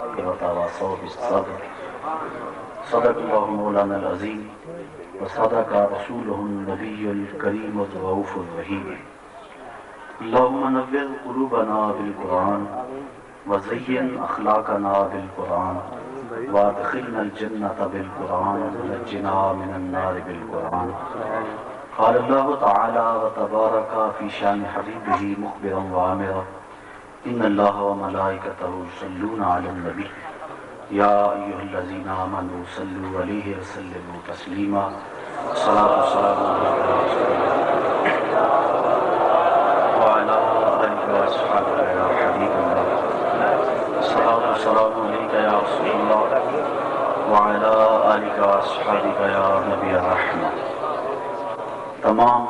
بالحق وتواصوا بالصبر صدق الله مولانا العظيم وصدق رسوله النبي الكريم الرؤوف الرحيم اللهم نور قلوبنا بالقرآن وزين أخلاقنا بالقرآن وادخلنا الجنة بالقرآن ونجنا من النار بالقرآن. قال الله تعالى وتبارك في شان حبيبه مخبرا وعامرا إن الله وملائكته يصلون على النبي يا أيها الذين آمنوا صلوا عليه وسلموا تسليما صلاة والسلام عليك يا رسول الله وعلى آلك وأصحابك يا حبيب الله الصلاة والسلام عليك يا رسول الله وعلى آلك وأصحابك يا نبي الرحمة تمام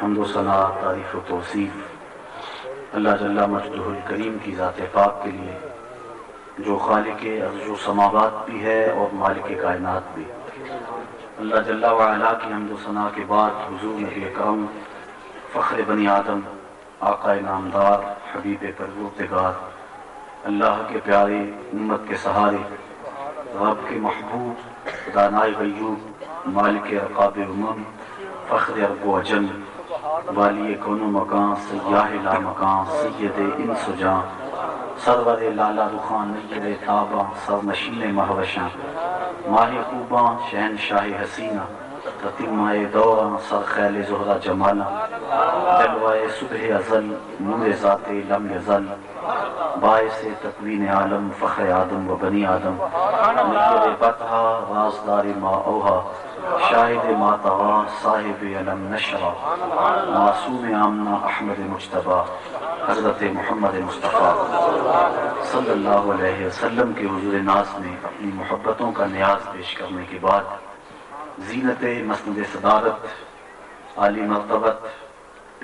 حمد و ثنا تعریف و توصیف. اللہ جل مجدہ الکریم کی ذات پاک کے لیے، جو خالق ارض و سماوات بھی ہے اور مالک کائنات بھی۔ اللہ جل وعلا کی حمد و ثنا کے بعد حضور نبی کرم فخر بنی آدم، آقا نامدار، حبیب پروردگار، اللہ کے پیارے، امت کے سہارے، رب کے محبوب دانائے غیوب مالک رقاب امم، فخر ارب و عجم والی کون مکان سیاہ لا مکان سید انس و جان، سرور لالا رخان نیر تاباں سر نشین مہوشاں ماہ خوباں، شہنشاہ حسینہ تتیمہ دوراں سر خیل زہرہ جمالا جلوہ صبح ازل، نور ذات لم یزل، باعث تکوین عالم، فخر آدم و بنی آدم نیر بطحا رازدار ما اوہا شاہد ماتوا، صاحب علم نشرہ معصوم آمنہ احمد مجتبہ حضرت محمد مصطفیٰ۔ صلی اللہ علیہ وسلم کے حضور ناز میں اپنی محبتوں کا نیاز پیش کرنے کے بعد زینت مسند صدارت، عالی مرتبت،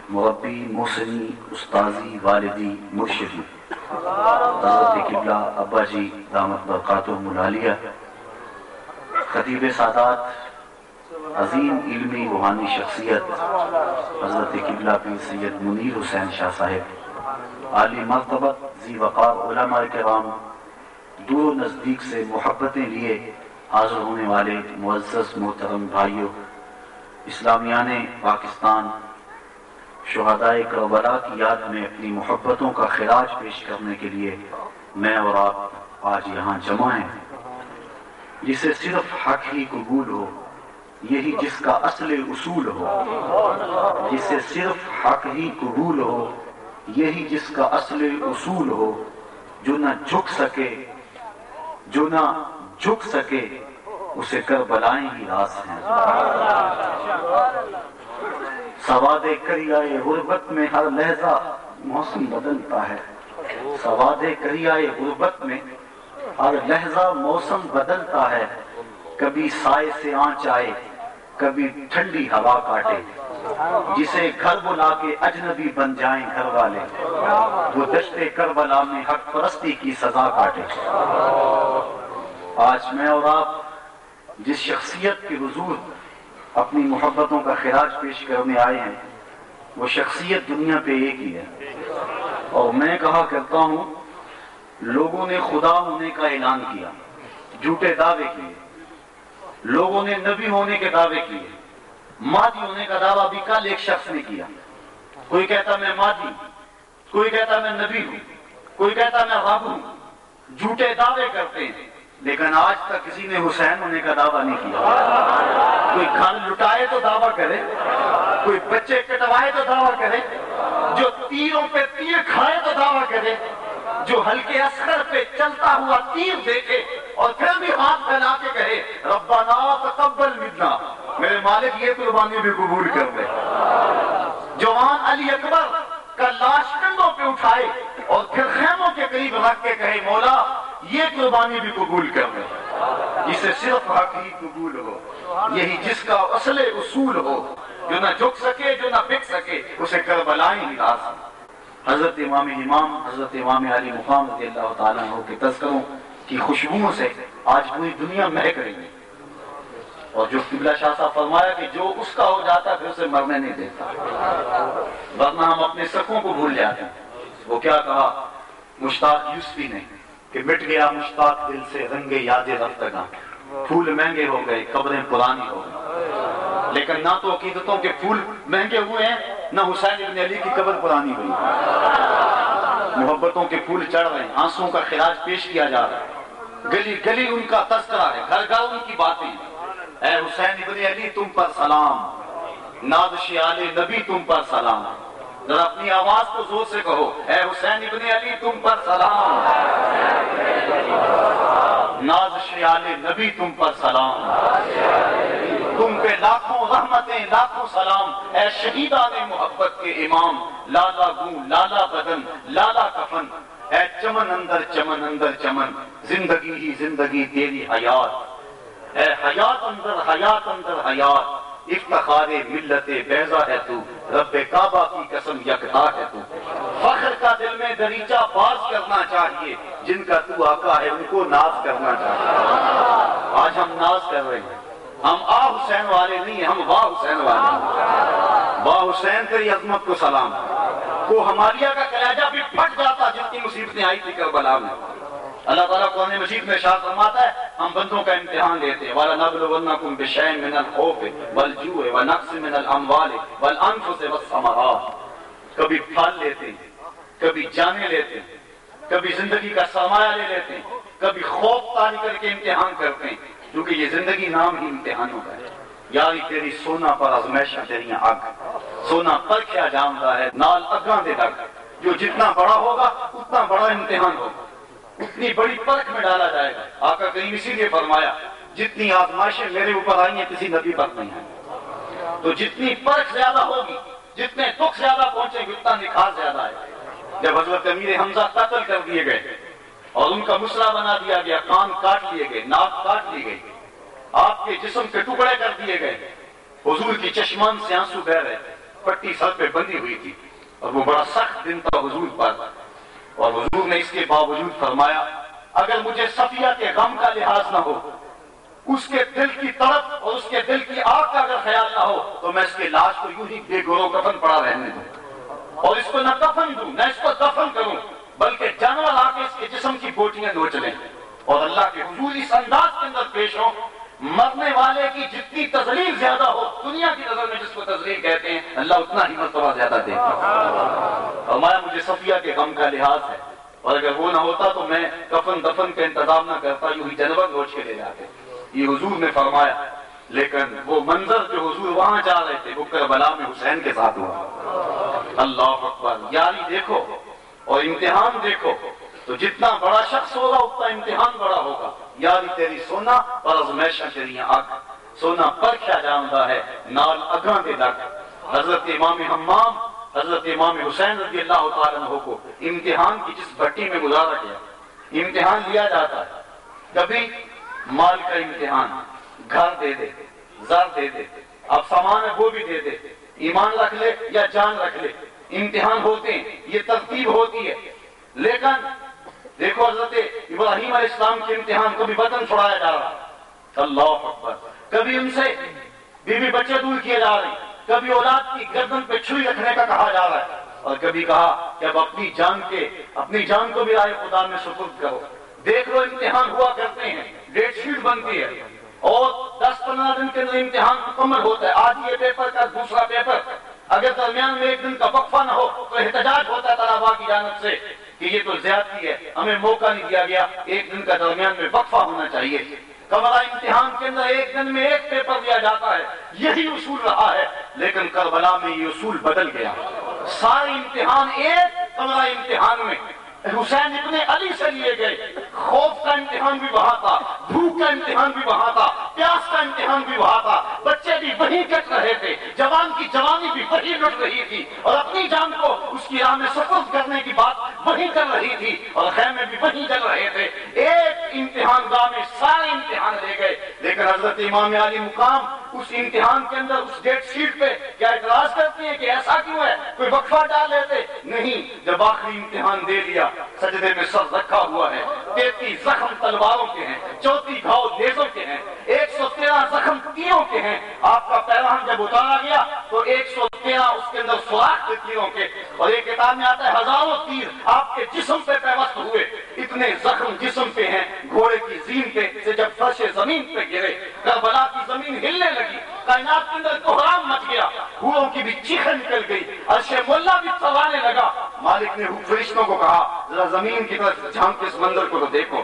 مربی، محسنی، استاذی، والدی مرشدی حضرت قبلہ ابا جی دامت برکات و ملالیہ، خطیب سادات عظیم علمی روحانی شخصیت، حضرت قبلہ پیر سید منیر حسین شاہ صاحب، عالی مرتبت ذی وقار علماء کرام، دور و نزدیک سے محبتیں لیے حاضر ہونے والے معزز محترم بھائیوں، اسلامیان پاکستان، شہدائے کربلا کی یاد میں اپنی محبتوں کا خراج پیش کرنے کے لیے میں اور آپ آج یہاں جمع ہیں۔ جسے صرف حق ہی قبول ہو یہی جس کا اصل اصول ہو، جسے صرف حق ہی قبول ہو، یہی جس کا اصل اصول ہو، جو نہ جھک سکے، جو نہ جھک سکے، اسے کر بلائیں ہی راس ہیں۔ سواد کریائے غربت میں ہر لہجہ موسم بدلتا ہے۔ سواد کریائے غربت میں ہر لہجہ موسم بدلتا ہے۔ کبھی سائے سے آنچ آئے کبھی ٹھنڈی ہوا کاٹے، جسے گھر بلا کے اجنبی بن جائیں گھر والے۔ وہ دشت کربلا میں حق پرستی کی سزا کاٹے۔ آج میں اور آپ جس شخصیت کے حضور اپنی محبتوں کا خراج پیش کرنے آئے ہیں، وہ شخصیت دنیا پہ ایک ہی ہے۔ اور میں کہا کرتا ہوں، لوگوں نے خدا ہونے کا اعلان کیا، جھوٹے دعوے کیے۔ لوگوں نے نبی ہونے کے دعوے کیے۔ مادی ہونے کا دعویٰ بھی کل ایک شخص نے کیا۔ کوئی کہتا میں مادی کوئی کہتا میں نبی ہوں، کوئی کہتا میں رب ہوں۔ جھوٹے دعوے کرتے ہیں، لیکن آج تک کسی نے حسین ہونے کا دعویٰ نہیں کیا۔ کوئی گھر لٹائے تو دعویٰ کرے، کوئی بچے کٹوائے تو دعویٰ کرے، جو تیروں پہ تیر کھائے تو دعویٰ کرے، جو ہلکے اثر پہ چلتا ہوا تیر دیکھے۔ اور پھر بھی ہاتھ پھیلا کے کہے، ربنا تقبل منا. میرے مالک یہ قربانی بھی قبول کر دے جوان علی اکبر کا لاش کندھوں پہ اٹھائے اور پھر خیموں کے قریب رکھ کے کہے، مولا، یہ قربانی بھی قبول کر دے جسے صرف حق ہی قبول ہو۔ یہی جس کا اصل اصول ہو۔ جو نہ جھک سکے، جو نہ بک سکے، اسے کربلائیں ہی راز حضرت امام امام، حضرت امام علی مقام رضی اللہ تعالیٰ عنہ کے تذکروں کی خوشبوؤں سے آج پوری دنیا مہک رہی ہے۔ اور جو قبلہ شاہ صاحب فرمایا کہ جو اس کا ہو جاتا پھر اسے مرنے نہیں دیتا۔ ورنہ ہم اپنے سکوں کو بھول جاتے ہیں۔ وہ کیا کہا؟ مشتاق یوسفی نے کہ مٹ گیا مشتاق دل سے رنگ یاد رفتگاں۔ پھول مہنگے ہو گئے، قبریں پرانی ہو گئی لیکن نہ تو عقیدتوں کے پھول مہنگے ہوئے ہیں، نہ حسین ابن علی کی قبر پرانی ہوئی۔ محبتوں کے پھول چڑھ رہے ہیں آنسوں کا خراج پیش کیا جا رہا ہے۔ گلی گلی ان کا تذکرہ ہے، گھر گھر ان کی باتیں۔ اے حسین ابن علی، تم پر سلام۔ نادش آل نبی، تم پر سلام۔ ذرا اپنی آواز کو زور سے کہو۔ اے حسین ابن علی، تم پر سلام۔ نازش آل نبی، تم پر سلام۔ تم پہ لاکھوں رحمتیں، لاکھوں سلام۔ اے شہیدان محبت کے امام، لالا گوں، لالا بدن، لالا کفن۔ اے چمن اندر چمن اندر چمن، زندگی ہی زندگی تیری حیات۔ اے حیات اندر حیات اندر حیات، افتخار ملت بیضا ہے تو، رب کعبہ کی قسم یکتا ہے تو۔ فخر کا دل میں دریچہ باز کرنا چاہیے، جن کا تو آقا ہے ان کو ناز کرنا چاہیے۔ آج ہم ناز کر رہے ہیں۔ ہم آ حسین والے نہیں ہیں، ہم واہ حسین والے ہیں۔ واہ حسین، تیری عظمت کو سلام۔ کو ہماریہ کا کلیجہ بھی پھٹ جاتا جن کی مصیبتیں آئی تھی کربلا میں۔ اللہ تعالیٰ قرآن مجید میں شاہ فرماتا ہے، ہم بندوں کا امتحان لیتے ہیں۔ وَلَا نَبْلُوَنَّكُمْ بِشَيْءٍ مِنَ الْخَوْفِ وَالْجُوعِ وَنَقْصٍ مِنَ الْأَمْوَالِ وَالْأَنفُسِ وَالثَّمَرَاتِ۔ کبھی پھل لیتے ہیں، کبھی جانے لیتے ہیں، کبھی زندگی کا سرمایہ لے لیتے ہیں، کبھی خوف تاری کر کے امتحان کرتے ہیں۔ کیونکہ یہ زندگی نام ہی امتحانوں کا ہے۔ یاری تیری سونا پر ازمیشہ تیری اگ سونا پر کیا جانتا ہے؟ نال اگاں دے لگ جو جتنا بڑا ہوگا، اتنا بڑا امتحان ہوگا۔ اتنی بڑی پرکھ میں ڈالا جائے گا۔ آقا کریم اسی لیے فرمایا، جتنی آزمائشیں میرے اوپر آئی ہیں کسی نبی پر نہیں ہیں تو جتنی پرکھ زیادہ ہوگی، جتنے دکھ زیادہ پہنچے گی اتنا نکھار زیادہ ہے جب حضرت امیر حمزہ قتل کر دیے گئے اور ان کا مسئلہ بنا دیا گیا، کان کاٹ لیے گئے، ناک کاٹ لی گئی آپ کے جسم کے ٹکڑے کر دیے گئے۔ حضور کی چشمان سے آنسو بہ رہے۔ پٹی سر پہ بندی ہوئی تھی اور وہ بڑا سخت دن تھا حضور پر۔ اور حضور نے اس کے باوجود فرمایا، اگر مجھے صفیہ کے غم کا لحاظ نہ ہو، اس کے دل کی طرف اور اس کے دل کی آگ کا اگر خیال نہ ہو، تو میں اس کے لاش کو یوں ہی بے گورو کفن پڑا رہنے دوں۔ اور اس کو نہ کفن دوں، نہ اس کو دفن کروں، بلکہ جانور آ کے اس کے جسم کی بوٹیاں نوچ لیں اور اللہ کے حضور اس انداز کے اندر پیش ہو مرنے والے کی جتنی تزلیل زیادہ ہو، دنیا کی نظر میں جس کو تزلیل کہتے ہیں، اللہ اتنا ہی مرتبہ زیادہ دیتا فرمایا، مجھے صفیہ کے غم کا لحاظ ہے۔ اور اگر وہ نہ ہوتا تو میں کفن دفن کا انتظام نہ کرتا، یوں ہی جانور نوچ کے لے جاتے۔ یہ حضور نے فرمایا، لیکن وہ منظر جو حضور وہاں جا رہے تھے، وہ کربلا میں حسین کے ساتھ ہوا۔ اللہ اکبر یاری دیکھو اور امتحان دیکھو۔ تو جتنا بڑا شخص ہوگا، اتنا امتحان بڑا ہوگا۔ یاری تیری سونا، اور ازمیشہ تیری آگ سونا پر کیا ہے؟ نال اگاں دے لگ حضرت امام حمام، حضرت امام حسین رضی اللہ تعالیٰ عنہ کو امتحان کی جس بھٹی میں گزارا گیا، امتحان لیا جاتا ہے۔ کبھی مال کا امتحان، گھر دے دے، زر دے دے، اب سامان ہے وہ بھی دے دے۔ ایمان رکھ لے یا جان رکھ لے۔ امتحان ہوتے ہیں، یہ ترتیب ہوتی ہے۔ لیکن دیکھو حضرت ابراہیم علیہ السلام کے امتحان کبھی بدن چھڑایا جا رہا اللہ اکبر۔ کبھی ان سے بیوی بچے دور کیے جا رہے ہیں۔ کبھی اولاد کی گردن پہ چھری رکھنے کا کہا جا رہا ہے۔ اور کبھی کہا کہ اب اپنی جان کے اپنی جان کو بھی رائے خدا میں سپرد کرو۔ دیکھ لو امتحان ہوا کرتے ہیں۔ ڈیٹ شیٹ بنتی ہے۔ اور دس پندرہ دن کے اندر امتحان مکمل ہوتا ہے۔ آج یہ پیپر کا دوسرا پیپر۔ اگر درمیان میں ایک دن کا وقفہ نہ ہو تو احتجاج ہوتا ہے طلبا کی جانب سے۔ کہ یہ تو زیادتی ہے، ہمیں موقع نہیں دیا گیا، ایک دن کا درمیان میں وقفہ ہونا چاہیے۔ کمرہ امتحان کے اندر ایک دن میں ایک پیپر دیا جاتا ہے، یہی اصول رہا ہے۔ لیکن کربلا میں یہ اصول بدل گیا۔ سارے امتحان ایک کمرہ امتحان میں۔ حسین ابن علی سے لیے گئے۔ خوف کا امتحان بھی وہاں تھا، بھوک کا امتحان بھی وہاں تھا۔ پیاس کا امتحان بھی وہاں تھا۔ بچے بھی وہیں کٹ رہے تھے۔ جوان کی جوانی بھی وہی لٹ رہی تھی۔ اور اپنی جان کو اس کی راہ میں سفر کرنے کی بات وہی کر رہی تھی۔ اور خیمے بھی وہی چل رہے تھے۔ ایک امتحان گاہ میں سارے امتحان لے گئے۔ لیکن حضرت امام علی مقام اس امتحان کے اندر اس ڈیٹ شیٹ پہ کیا اعتراض کرتے ہیں کہ ایسا کیوں ہے؟ کوئی وقفہ ڈال لیتے؟ نہیں، جب آخری امتحان دے لیا سجدے میں سر رکھا ہوا ہے۔ تینتیس زخم تلواروں کے ہیں، چوتھی گھاؤ لیزوں کے ہیں۔ ایک ایک سو تیرہ زخم تیروں کے ہیں۔ آپ کا پیراہن جب اتارا گیا تو ایک سو تیرہ اس کے اندر سوراخ تھے تیروں کے۔ اور ایک کتاب میں آتا ہے، ہزاروں تیر آپ کے جسم پہ پیوست ہوئے۔ اتنے زخم جسم پہ ہیں، گھوڑے کی زین پہ سے جب فرش زمین پہ گرے، کربلا کی زمین ہلنے لگی۔ کائنات کے اندر کوہرام مچ گیا۔ ہوروں کی بھی چیخیں نکل گئی۔ عرش مولا بھی چلانے لگا۔ مالک نے فرشتوں کو کہا، ذرا زمین کی طرف جھانک کے اس منظر کو تو دیکھو۔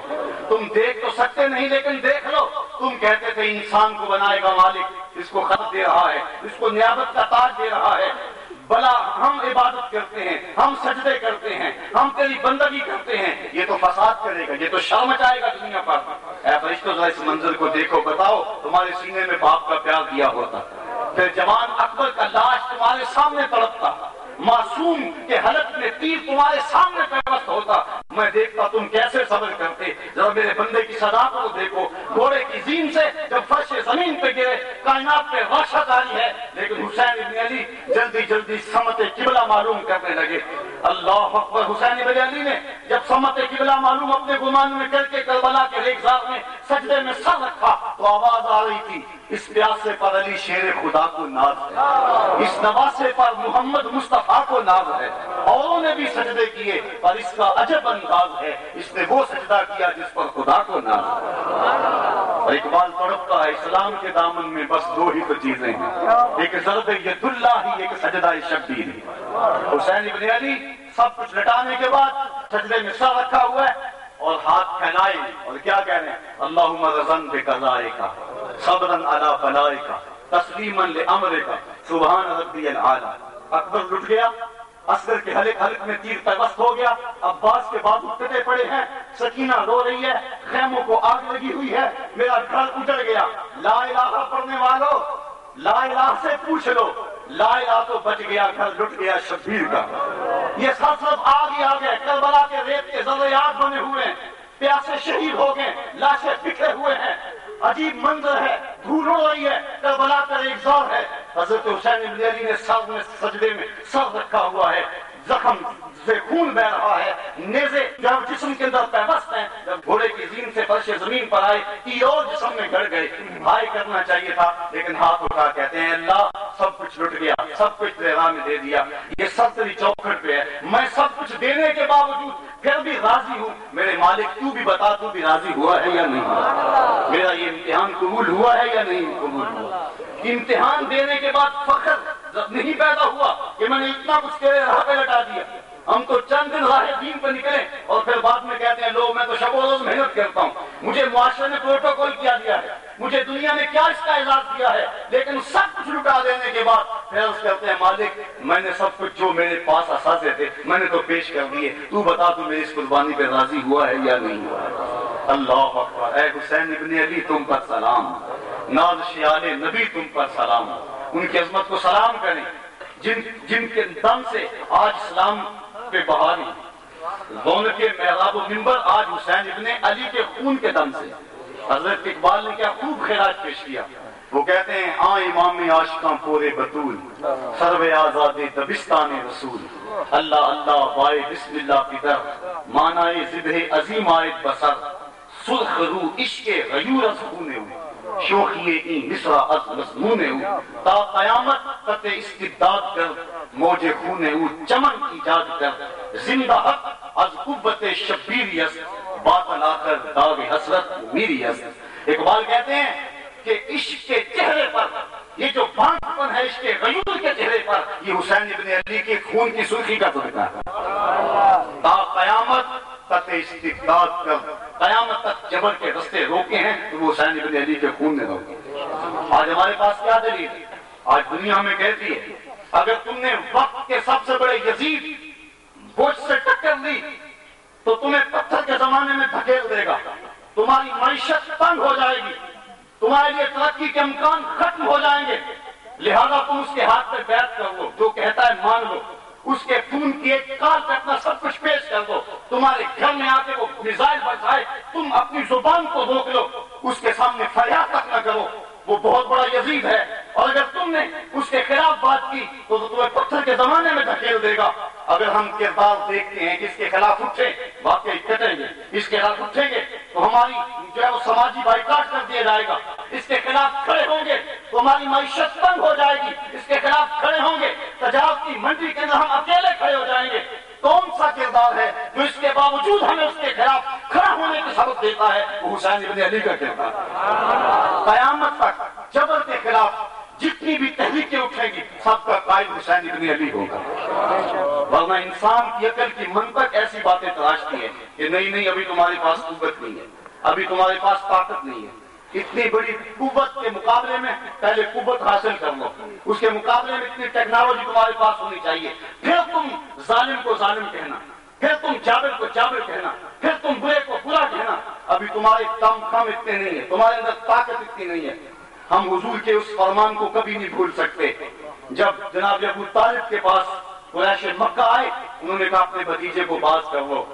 تم دیکھ تو سکتے نہیں، لیکن دیکھ لو۔ تم کہتے تھے انسان کو بنائے گا مالک، اس کو خط دے رہا ہے، اس کو نیابت کا تاج دے رہا ہے۔ بلا، ہم عبادت کرتے ہیں، ہم سجدے کرتے ہیں، ہم تیری بندگی کرتے ہیں۔ یہ تو فساد کرے گا، یہ تو شرم مچائے گا دنیا پر۔ اے فرشتوں ذرا اس منظر کو دیکھو، بتاؤ، تمہارے سینے میں باپ کا پیار دیا ہوتا۔ پھر جوان اکبر کا لاش تمہارے سامنے تڑپتا۔ معصوم کے حلق میں تیر تمہارے سامنے پیوست ہوتا۔ میں دیکھتا تم کیسے صبر کرتے۔ ذرا میرے بندے کی صدا کو دیکھو۔ گھوڑے کی زین سے جب فرش زمین پہ گرے، کائنات پہ وحشت آئی ہے۔ لیکن حسین ابن علی جلدی جلدی سمت قبلہ معلوم کرنے لگے۔ اللہ اکبر، حسین ابن علی نے جب سمت قبلہ معلوم اپنے گمان میں کر کے کربلا کے ریگزار میں سجدے میں سر رکھا تو آواز آ رہی تھی۔ اس پیاسے پر علی شیر خدا کو ناز ہے۔ اس نواسے پر محمد مصطفیٰ کو ناز ہے۔ اوروں نے بھی سجدے کیے، پر اس کا عجب انداز ہے۔ اس نے وہ سجدہ کیا جس پر خدا کو ناز ہے۔ اور اقبال تڑپتا ہے، اسلام کے دامن میں بس دو ہی تو چیزیں ہیں۔ ایک ضرب ید اللہ ہی ایک سجدہ شبیر۔ حسین ابن علی سب کچھ لٹانے کے بعد سجدے میں سر رکھا ہوا ہے۔ اور ہاتھ پھیلائے اور کیا کہہ رہے ہیں؟ اللہم رضن بے قضائے کا صبرن علا بلائے کا تسلیمن لے کا سبحان ربی العالی۔ اکبر لٹ گیا، اصغر کے حلق حلق میں تیر پیوست ہو گیا، عباس کے بعد اٹھتے پڑے ہیں، سکینہ رو رہی ہے، خیموں کو آگ لگی ہوئی ہے، میرا گھر اجڑ گیا۔ لا الہ پڑھنے والو، لا الہ سے پوچھ لو، لا الہ تو بچ گیا، گھر لٹ گیا شبیر کا۔ یہ سب سب آگ ہی آ گئے کربلا کے ریت کے ذریعات بنے ہوئے ہیں، پیاسے شہید ہو گئے، لاشیں بکھرے ہوئے ہیں۔ عجیب منظر ہے دھول اڑ رہی ہے، کربلا کا ایک زور ہے۔ حضرت حسین ابن علی نے سب میں سجدے میں سب رکھا ہوا ہے۔ زخم سے خون بہ رہا ہے۔ نیزے جب جسم کے اندر پیوست ہیں، جب گھوڑے کی زین سے فرش زمین پر آئے کی اور جسم میں گڑ گئے۔ بھائی کرنا چاہیے تھا، لیکن ہاتھ اٹھا کہتے ہیں، اللہ سب کچھ لٹ گیا، سب کچھ تیرا میں دے دیا۔ یہ سب تیری چوکھٹ پہ ہے۔ میں سب کچھ دینے کے باوجود پھر بھی راضی ہوں۔ میرے مالک تو بھی بتا تو بھی راضی ہوا ہے یا نہیں ہوا۔ میرا یہ امتحان قبول ہوا ہے یا نہیں قبول ہوا؟ امتحان دینے کے بعد فخر نہیں پیدا ہوا کہ میں نے اتنا کچھ تیرے راہ پہ لٹا دیا۔ ہم تو چند دن راہ دین پہ نکلے اور پھر بعد میں کہتے ہیں، لوگ، میں تو شب و روز محنت کرتا ہوں۔ مجھے معاشرے نے پروٹوکول کیا دیا ہے۔ مجھے دنیا نے کیا اس کا اعزاز دیا ہے۔ لیکن سب کچھ لٹا دینے کے بعد پھر اس کہتے ہیں، مالک، میں نے سب کچھ جو میرے پاس اثاثے تھے، میں نے تو پیش کر دیے۔ تو بتا، تو میری اس قربانی پہ راضی ہوا ہے یا نہیں ہوا ہے؟ اللہ اکبر۔ اے حسین ابن علی، تم پر سلام۔ ناز شیال نبی، تم پر سلام۔ ان کی عظمت کو سلام کریں۔ جن جن کے دم سے آج اسلام پہ بہاری رونق محراب و ممبر آج حسین ابن علی کے خون کے دم سے۔ حضرت اقبال نے کیا خوب خراج پیش کیا۔ وہ کہتے ہیں آ امام عاشقاں پورے بطول، سرو آزاد دبستان رسول۔ اللہ اللہ بائے بسم اللہ کی در مانائے ذبح عظیم آئے بسر سرخ رو عشق غیور از خونے ہوئے شوخی این مصرا از مضمون او، تا قیامت تت استبداد کر، موج خون او، چمن ایجاد کر، زندہ حق از قوت شبیری است باطل آخر داغ حسرت میری است اقبال کہتے ہیں کہ عشق کے چہرے پر، یہ جو بانک پن ہے عشق کے غیور کے چہرے پر، یہ حسین ابن علی کے خون کی سرخی کا صدقہ ہے تا قیامت تت استبداد کر قیامت تک جبر کے رستے روکے ہیں تو وہ حسین ابن علی کے خون نے روکے آج ہمارے پاس کیا دلیل؟ ہے آج دنیا ہمیں کہتی ہے، اگر تم نے وقت کے سب سے بڑے یزید بوجھ سے ٹکر لی، تو تمہیں پتھر کے زمانے میں دھکیل دے گا۔ تمہاری معیشت تنگ ہو جائے گی، تمہارے لیے ترقی کے امکان ختم ہو جائیں گے۔ لہذا تم اس کے ہاتھ پہ بیعت کر لو جو کہتا ہے مان لو۔ اس کے خون کی ایک کال پہ اپنا سب کچھ پیش کر دو تمہارے گھر میں آ کے وہ میزائل برسائے تم اپنی زبان کو روک لو، اس کے سامنے فریاد تک نہ کرو، وہ بہت بڑا یزید ہے۔ اور اگر تم نے اس کے خلاف بات کی تو تمہیں پتھر کے زمانے میں دھکیل دے گا۔ اگر ہم کردار دیکھتے ہیں کہ اس کے خلاف اٹھے واقعی کٹیں گے اس کے خلاف اٹھیں گے تو ہماری جو ہے وہ سماجی بائیکاٹ کر دیا جائے گا۔ اس کے خلاف کھڑے ہوں گے تو ہماری معیشت تنگ ہو جائے گی۔ اس کے خلاف کھڑے ہوں گے تجارت کی منڈی کے اندر ہم اکیلے کھڑے ہو جائیں گے۔ کون سا کردار ہے جو اس کے باوجود ہمیں اس کے خلاف کھڑا ہونے کا سبق دیتا ہے؟ وہ حسین ابن علی کا کردار قیامت تک جبر کے خلاف جتنی بھی تحریکیں اٹھیں گی، سب کا قائد حسین ابن علی ہوگا۔ ورنہ انسان کی عقل کی منطق ایسی باتیں تراشتی ہے کہ نہیں نہیں، ابھی تمہارے پاس قوت نہیں ہے۔ ابھی تمہارے پاس طاقت نہیں ہے۔ اتنی بڑی قوت کے مقابلے میں پہلے قوت حاصل کر لو۔ اس کے مقابلے میں اتنی ٹیکنالوجی تمہارے پاس ہونی چاہیے۔ پھر تم ظالم کو ظالم کہنا، پھر تم جابر کو جابر کہنا، پھر تم برے کو برا کہنا۔ ابھی تمہارے کم کم اتنے نہیں ہے تمہارے اندر طاقت اتنی نہیں ہے۔ ہم حضور کے اس فرمان کو کبھی نہیں بھول سکتے۔ جب جناب ابو طالب کے پاس قریش مکہ آئے، انہوں نے کہا، اپنے بھتیجے کو باز کر لو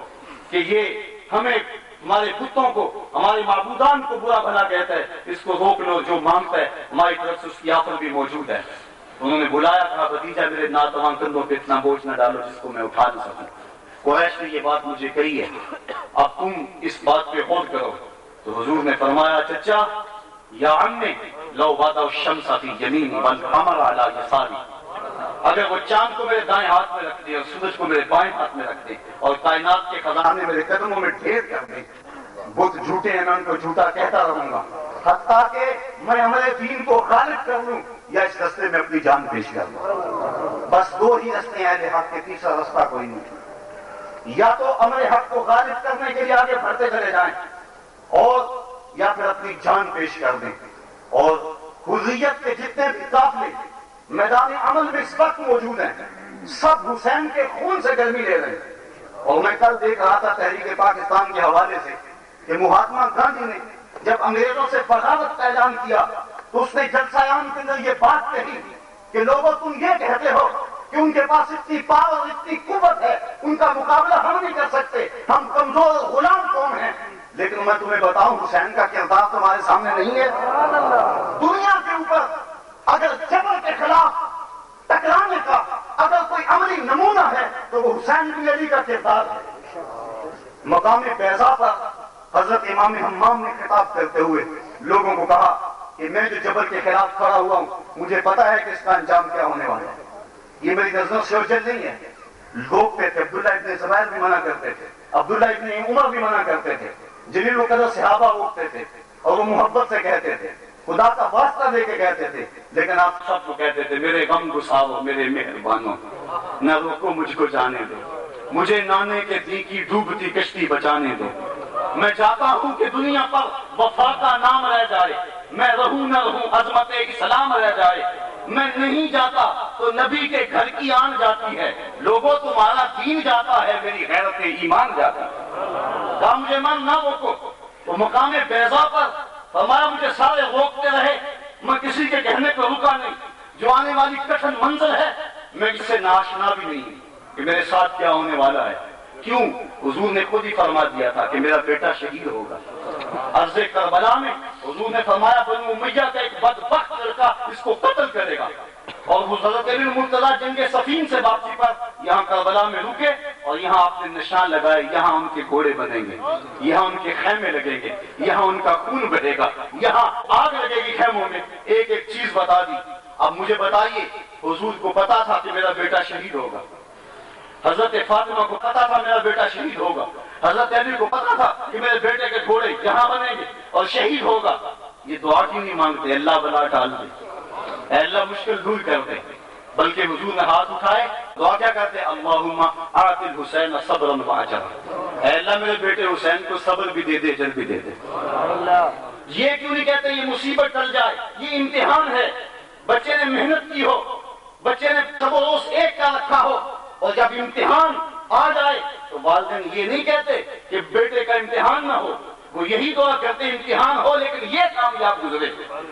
کہ یہ ہمیں، ہمارے بتوں کو، ہمارے معبودان کو برا بھلا کہتا ہے۔ اس کو روک لو، جو مانگتا ہے، ہماری طرف سے اس کی آفر بھی موجود ہے۔ انہوں نے بلایا تھا بھتیجا، میرے ناتوان کندھوں پہ اتنا بوجھ نہ ڈالو جس کو میں اٹھا نہ سکوں۔ قریش نے یہ بات مجھے کہی ہے۔ اب تم اس بات پہ غور کرو۔ تو حضور نے فرمایا، چچا یا عمی لو بادا الشمس فی یمینی والقمر علی یساری۔ اگر وہ چاند کو میرے دائیں ہاتھ میں رکھ دے اور سورج کو میرے بائیں ہاتھ میں رکھ دے اور کائنات کے خزانے میرے قدموں میں ڈھیر کر دے، بت جھوٹے ہیں، میں ان کو جھوٹا کہتا رہوں گا۔ حتیٰ کہ میں ہمارے دین کو غالب کر لوں یا اس رستے میں اپنی جان پیش کر لوں۔ بس دو ہی رستے ہیں حق کے تیسرا رستہ کوئی نہیں۔ یا تو امر حق کو غالب کرنے کے لیے آگے بڑھتے چلے جائیں اور یا پھر اپنی جان پیش کر دیں اور حریت کے جتنے بھی قافلے میدان عمل میں اس وقت موجود ہیں، سب حسین کے خون سے گرمی لے رہے ہیں اور میں کل دیکھ رہا تھا تحریک پاکستان کے حوالے سے کہ مہاتما گاندھی نے جب انگریزوں سے بغاوت کا اعلان کیا تو اس نے جلسہ عام کے اندر یہ بات کہی کہ لوگوں، تم یہ کہتے ہو کہ ان کے پاس اتنی پاور، اتنی قوت ہے، ان کا مقابلہ ہم نہیں کر سکتے، ہم کمزور غلام قوم ہیں۔ لیکن میں تمہیں بتاؤں، حسین کا کردار تمہارے سامنے نہیں ہے۔ دنیا کے اوپر اگر جبر کے خلاف ٹکرانے کا اگر کوئی عملی نمونہ ہے، تو وہ حسین بن علی کا کردار ہے۔ مقام پیزا پر حضرت امام حمام نے خطاب کرتے ہوئے لوگوں کو کہا کہ میں جو جبر کے خلاف کھڑا ہوا ہوں، مجھے پتا ہے کہ اس کا انجام کیا ہونے والا ہے۔ یہ میری نظروں سے اجل نہیں ہے۔ لوگ پہ تھے عبداللہ ابن زبیر بھی منع کرتے تھے، عبداللہ ابن عمر بھی منع کرتے تھے۔ جلیل و قدر صحابہ اٹھتے تھے اور وہ محبت سے کہتے تھے، خدا کا واسطہ دے کے کہتے تھے، لیکن آپ سب کو کہتے تھے، میرے غم گساو میرے مہربانوں، نہ روکو مجھ کو جانے دو، مجھے نانے کے دی کی ڈوبتی کشتی بچانے دو۔ میں چاہتا ہوں کہ دنیا پر وفا کا نام رہ جائے، میں رہوں نہ رہوں، عظمت اسلام رہ جائے۔ میں نہیں جاتا تو نبی کے گھر کی آن جاتی ہے۔ لوگوں، تمہارا دین جاتا ہے، میری غیرت ایمان جاتی ہے۔ مجھے من نہ روکو۔ تو مقام بیضا پر فرمایا، مجھے سارے روکتے رہے۔ میں کسی کے کہنے پہ رکا نہیں۔ جو آنے والی کٹن منظر ہے، میں اس سے ناشنا بھی نہیں۔ کہ میرے ساتھ کیا ہونے والا ہے؟ کیوں حضور نے خود ہی فرما دیا تھا کہ میرا بیٹا شہید ہوگا۔ عرض کربلا میں حضور نے فرمایا، بنو امیہ کا ایک بدبخت لڑکا اس کو قتل کرے گا۔ اور حضرت مرتضی جنگ سفین سے واپسی پر یہاں کربلا میں رکے اور یہاں آپ نے نشان لگائے، یہاں ان کے گھوڑے بنیں گے، یہاں ان کے خیمے لگیں گے، یہاں ان کا خون بڑھے گا، یہاں آگ لگے گی خیموں میں۔ ایک ایک چیز بتا دی۔ اب مجھے بتائیے، حضور کو پتا تھا کہ میرا بیٹا شہید ہوگا۔ حضرت فاطمہ کو پتا تھا میرا بیٹا شہید ہوگا۔ حضرت علی کو پتا تھا کہ میرے بیٹے کے گھوڑے یہاں بنیں گے اور شہید ہوگا۔ یہ دعا کیوں نہیں مانگتے؟ اللہ بلا ڈال دے۔ اے اللہ مشکل دور کر دے۔ بلکہ حضور نے ہاتھ اٹھائے۔ دعا کیا کرتے؟ اللہم آت الحسین صبر اے اللہ میرے بیٹے حسین کو صبر بھی دے دے جل بھی دے دے۔ یہ کیوں نہیں کہتے؟ یہ مصیبت ٹل جائے۔ یہ امتحان ہے۔ بچے نے محنت کی ہو۔ بچے نے سب ایک کا رکھا ہو۔ اور جب امتحان آ جائے تو والدین یہ نہیں کہتے کہ بیٹے کا امتحان نہ ہو۔ وہ یہی دعا کرتے امتحان ہو، لیکن یہ کامیاب گزرے۔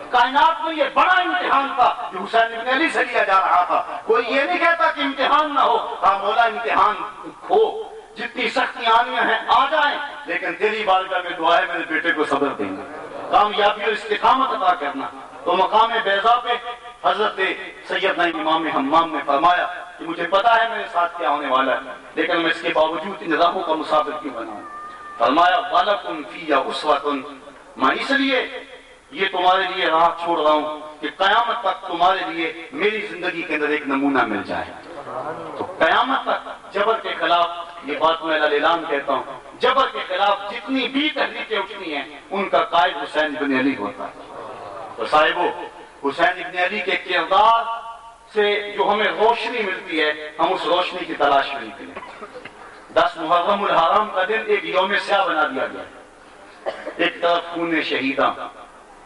کائنات میں یہ بڑا امتحان تھا جو حسین ابن علی سے لیا جا رہا تھا۔ کوئی یہ نہیں کہتا کہ امتحان نہ ہو۔ ہاں مولا، امتحان ہو جتنی سختی آنیاں ہیں، آ جائیں۔ لیکن تیری بالکہ میں دعا ہے، میرے بیٹے کو صبر دینا کامیابی اور استقامت عطا کرنا۔ تو مقام بیضا پہ حضرت سیدنا امام حمام نے فرمایا مجھے پتا ہے میرے ساتھ کیا ہونے والا ہے، لیکن میں اس کے باوجود ان راہوں کا مسافر کیوں بناؤں؟ فرمایا، بالکن فی یا اس میں اس لیے یہ تمہارے لیے راہ چھوڑ رہا ہوں کہ قیامت تک تمہارے لیے میری زندگی کے اندر ایک نمونہ مل جائے۔ تو قیامت تک جبر کے خلاف یہ بات میں اعلان کہتا ہوں، جبر کے خلاف جتنی بھی تحریکیں اٹھنی ہیں، ان کا قائد حسین بن علی ہوتا ہے۔ تو صاحب حسین ابن علی کے کردار سے جو ہمیں روشنی ملتی ہے، ہم اس روشنی کی تلاش میں نکلیں دس محرم الحرام کا دن ایک یوم سیاہ بنا دیا گیا۔ ایک طرف خون شہیدہ،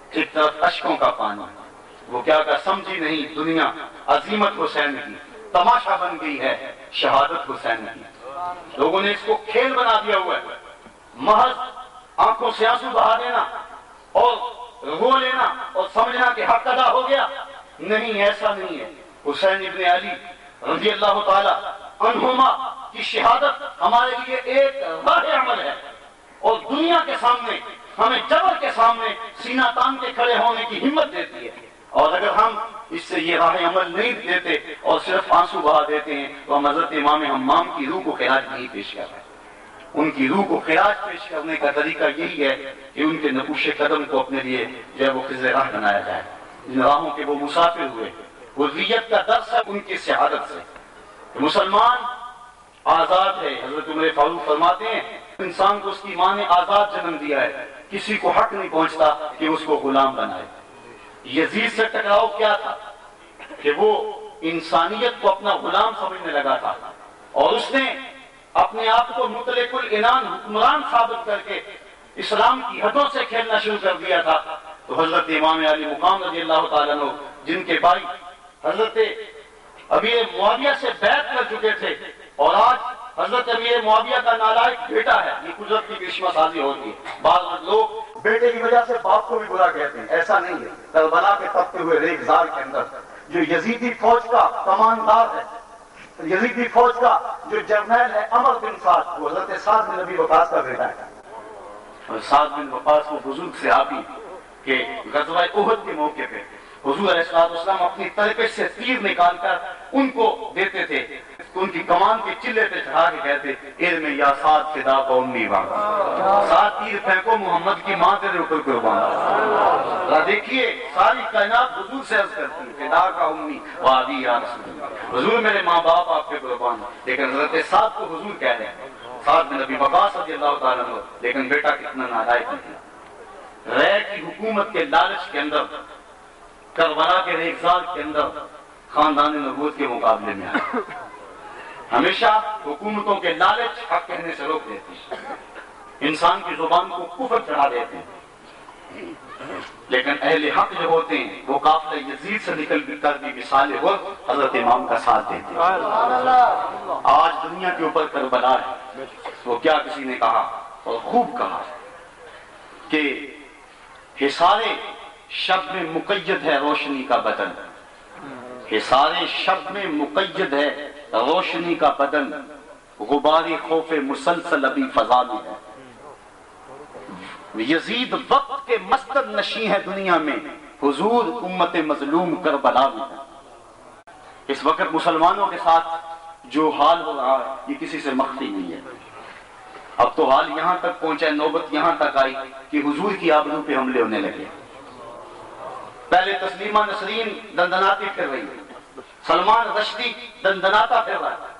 ایک طرف اشکوں کا پانی۔ وہ کیا کہ سمجھی نہیں، دنیا عظیمت حسین کی، تماشا بن گئی ہے، شہادت حسین کی۔ لوگوں نے اس کو کھیل بنا دیا ہوا ہے۔ محض آنکھوں سے آنسو بہا دینا اور رو لینا اور سمجھنا کہ حق ادا ہو گیا۔ نہیں، ایسا نہیں ہے۔ حسین ابن علی رضی اللہ تعالی عنہما کی شہادت ہمارے لیے ایک راہ عمل ہے۔ اور دنیا کے سامنے، ہمیں جبر کے سامنے سینہ تان کے کھڑے ہونے کی ہمت دیتی ہے۔ اور اگر ہم اس سے یہ راہ عمل نہیں دیتے اور صرف آنسو بہا دیتے ہیں، تو ہم حضرت امام حمام کی روح کو خراج نہیں پیش کر رہے۔ ان کی روح کو خراج پیش کرنے کا طریقہ یہی ہے کہ ان کے نقوش قدم کو اپنے لیے جو ہے وہ خز راہ بنایا جائے۔ جن راہوں کے وہ مسافر ہوئے۔ وہ کا درس ہے ان کی سیاحت سے۔ مسلمان آزاد ہے۔ حضرت عمر فاروق فرماتے ہیں، انسان کو اس کی ماں نے آزاد جنم دیا ہے۔ کسی کو حق نہیں پہنچتا کہ اس کو غلام بنائے۔ یزید سے ٹکراؤ کیا تھا؟ کہ وہ انسانیت کو اپنا غلام سمجھنے لگا تھا۔ اور اس نے اپنے آپ کو مطلق العنان حکمران ثابت کر کے اسلام کی حدوں سے کھیلنا شروع کر دیا تھا۔ تو حضرت امام علی مقام رضی اللہ تعالیٰ جن کے بھائی حضرت ابھی معاویہ سے بیعت کر چکے تھے اور آج حضرت امیر معاویہ کا نالائق بیٹا ہے، یہ قدرت کی بشمہ سازی ہوتی ہے۔ بعض لوگ بیٹے کی وجہ سے باپ کو بھی برا کہتے ہیں، ایسا نہیں ہے۔ کربلا کے تپتے ہوئے ریگزار کے اندر جو یزیدی فوج کا کماندار ہے، یزیدی فوج کا جو جرنیل ہے امر بن سعد، وہ حضرت سعد بن نبی وقاص کا بیٹا ہے۔ اور سعد بن وقاص وہ بزرگ سے آبی کہ غزوہ احد کے موقع پہ حضور علیہ السلام اپنی ترکش سے تیر نکال کر ان کو دیتے تھے۔ ان کی کمان کے چلے پہ چڑھا کے کہتے، علم یا سات فدا کا امی وہاں سات تیر پھینکو، محمد کی ماں تیرے اوپر قربان۔ دیکھیے، ساری کائنات حضور سے عرض کرتی ہے فدا کا امی وادی یا رسول اللہ حضور میرے ماں باپ آپ کے قربان۔ لیکن حضرت سات کو حضور کہہ رہے ہیں۔ سات میں نبی بقاس رضی اللہ تعالیٰ لیکن بیٹا کتنا نالائق نہیں رے کی حکومت کے لالچ کے اندر کربلا کے ریگزار کے اندر خاندان نبوت کے مقابلے میں آئے۔ ہمیشہ حکومتوں کے لالچ حق کہنے سے روک دیتے ہیں۔ انسان کی زبان کو کفر چڑھا دیتے ہیں۔ لیکن اہل حق جو ہوتے ہیں، وہ قافلہ یزید سے نکل کر بھی مثال ہو حضرت امام کا ساتھ دیتے ہیں۔ آج دنیا کے اوپر کربلا ہے۔ وہ کیا کسی نے کہا اور خوب کہا کہ حسارے شب میں مقید ہے روشنی کا بدن۔ حسارے شب میں مقید ہے روشنی کا بدن۔ غباری خوف مسلسل ابھی فضا میں ہے۔ یزید وقت کے مستر نشی ہے دنیا میں۔ حضور امت مظلوم کربلا میں ہے اس وقت مسلمانوں کے ساتھ جو حال ہو رہا ہے، یہ کسی سے مخفی نہیں ہے۔ اب تو حال یہاں تک پہنچا ہے، نوبت یہاں تک آئی کہ حضور کی آبرو پہ حملے ہونے لگے۔ پہلے تسلیمہ نسرین دندناتی پھر رہی ہے۔ سلمان رشدی دندناتا پھر رہا ہے۔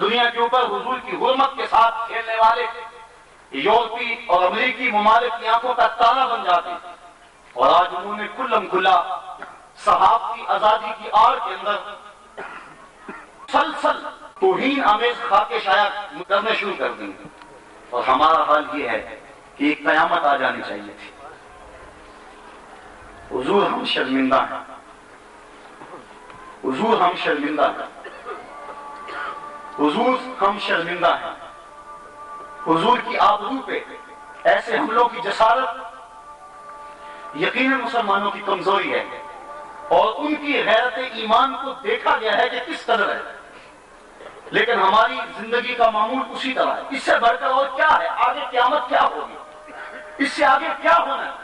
دنیا کے اوپر حضور کی حرمت کے ساتھ کھیلنے والے یورپی اور امریکی ممالک کی آنکھوں کا تانا بن جاتے اور آج انہوں نے کلم کھلا صحاب کی آزادی کی آڑ کے اندر سلسل توہین آمیز خاک شایا کرنے شروع کر دیں اور ہمارا حال یہ ہے کہ ایک قیامت آ جانی چاہیے تھی۔ حضور ہم شرمندہ ہیں۔ حضور ہم شرمندہ ہیں۔ حضور ہم شرمندہ ہیں۔ حضور کی آبرو پہ ایسے حملوں کی جسارت یقین مسلمانوں کی کمزوری ہے۔ اور ان کی غیرت ایمان کو دیکھا گیا ہے کہ کس قدر ہے۔ لیکن ہماری زندگی کا معمول اسی طرح ہے۔ اس سے بڑھ کر اور کیا ہے؟ آگے قیامت کیا ہوگی؟ اس سے آگے کیا ہونا ہے؟